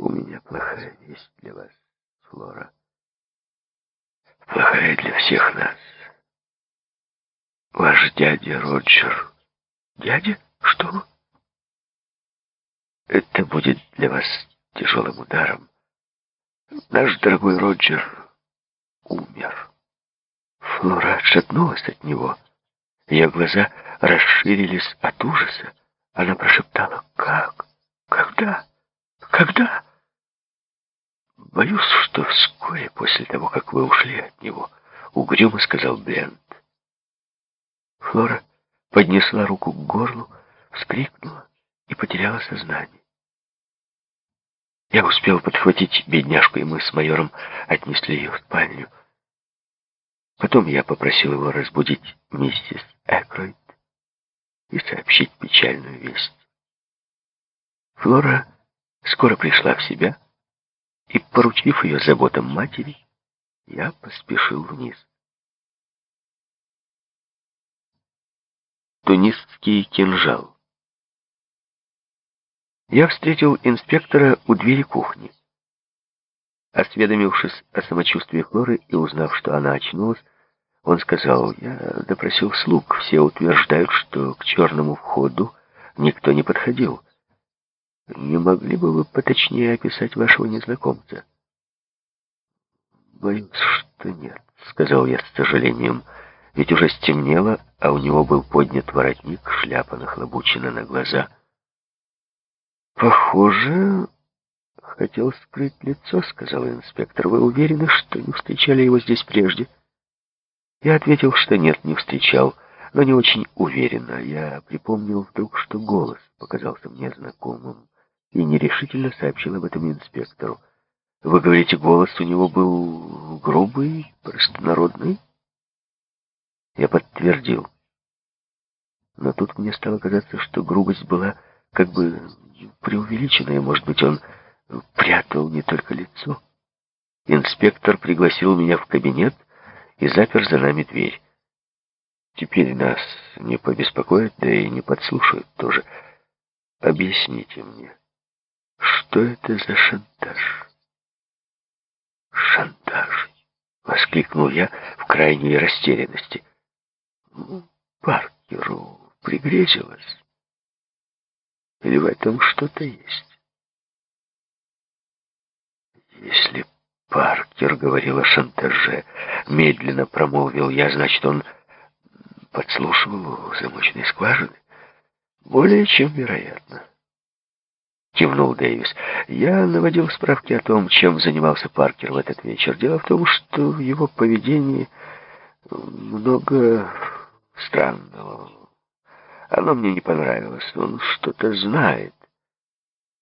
У меня плохая весть для вас, Флора. Плохая для всех нас. Ваш дядя Роджер. Дядя? Что? Это будет для вас тяжелым ударом. Наш дорогой Роджер умер. Флора отшатнулась от него. Ее глаза расширились от ужаса. Она прошептала «Как? Когда? Когда?» «Боюсь, что вскоре после того, как вы ушли от него», — угрюмо сказал Брент. Флора поднесла руку к горлу, вскрикнула и потеряла сознание. Я успел подхватить бедняжку, и мы с майором отнесли ее в спальню. Потом я попросил его разбудить миссис Экройд и сообщить печальную весть. Флора скоро пришла в себя, и, поручив ее заботам матери, я поспешил вниз. Тунисский кинжал Я встретил инспектора у двери кухни. Осведомившись о самочувствии Флоры и узнав, что она очнулась, он сказал, я допросил слуг, все утверждают, что к черному входу никто не подходил. Не могли бы вы поточнее описать вашего незнакомца? Боюсь, что нет, сказал я с сожалением, ведь уже стемнело, а у него был поднят воротник, шляпа нахлобучена на глаза. Похоже, хотел скрыть лицо, сказал инспектор. Вы уверены, что не встречали его здесь прежде? Я ответил, что нет, не встречал, но не очень уверенно. Я припомнил вдруг, что голос показался мне знакомым и нерешительно сообщил об этом инспектору. «Вы говорите, голос у него был грубый, простонародный?» Я подтвердил. Но тут мне стало казаться, что грубость была как бы преувеличенная. Может быть, он прятал не только лицо. Инспектор пригласил меня в кабинет и запер за нами дверь. Теперь нас не побеспокоят, да и не подслушают тоже. Объясните мне, что это за шантаж? Шантаж, воскликнул я в крайней растерянности. Паркеру пригрезилось. Или в этом что-то есть? Если Паркер говорил о шантаже, медленно промолвил я, значит, он подслушивал у замочной скважины. Более чем вероятно кивнул Дэвис. Я наводил справки о том, чем занимался Паркер в этот вечер. Дело в том, что в его поведении много странного. Оно мне не понравилось. Он что-то знает.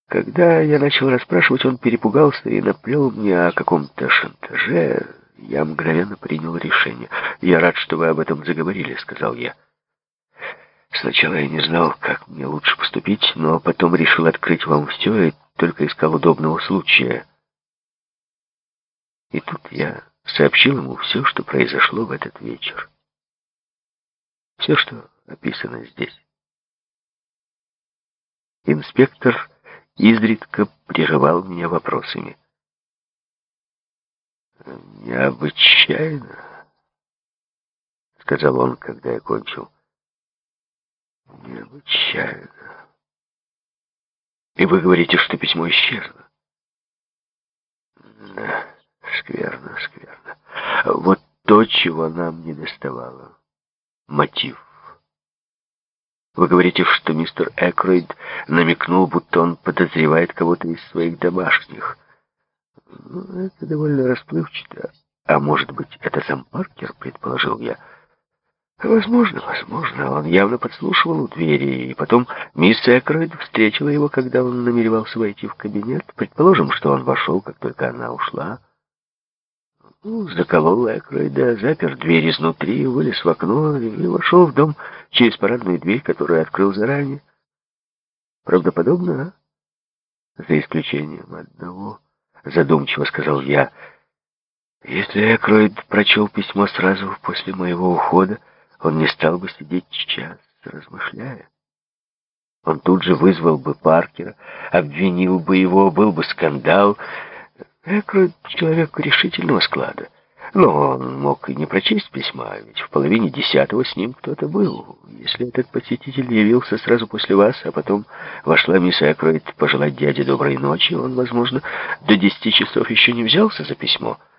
Когда я начал расспрашивать, он перепугался и наплел мне о каком-то шантаже. Я мгновенно принял решение. «Я рад, что вы об этом заговорили», — сказал я. Сначала я не знал, как мне лучше поступить, но потом решил открыть вам все и только искал удобного случая. И тут я сообщил ему все, что произошло в этот вечер. Все, что описано здесь. Инспектор изредка прерывал меня вопросами. «Необычайно», — сказал он, когда я кончил. Необычайно. И вы говорите, что письмо исчезло? Да, скверно, скверно. Вот то, чего нам не доставало. Мотив. Вы говорите, что мистер Экройд намекнул, будто он подозревает кого-то из своих домашних. Ну, это довольно расплывчато. А может быть, это сам Паркер, предположил я. Возможно, возможно. Он явно подслушивал у двери, и потом мисс Экройд встретила его, когда он намеревался войти в кабинет. Предположим, что он вошел, как только она ушла. Ну, заколол Экройда, запер дверь изнутри, вылез в окно и вошел в дом через парадную дверь, которую открыл заранее. Правдоподобно, а? За исключением одного, задумчиво сказал я. Если Экройд прочел письмо сразу после моего ухода, он не стал бы сидеть час, размышляя. Он тут же вызвал бы Паркера, обвинил бы его, был бы скандал. Экройд — человек решительного склада. Но он мог и не прочесть письма, ведь в половине десятого с ним кто-то был. Если этот посетитель явился сразу после вас, а потом вошла мисс Экройд пожелать дяде доброй ночи, он, возможно, до десяти часов еще не взялся за письмо.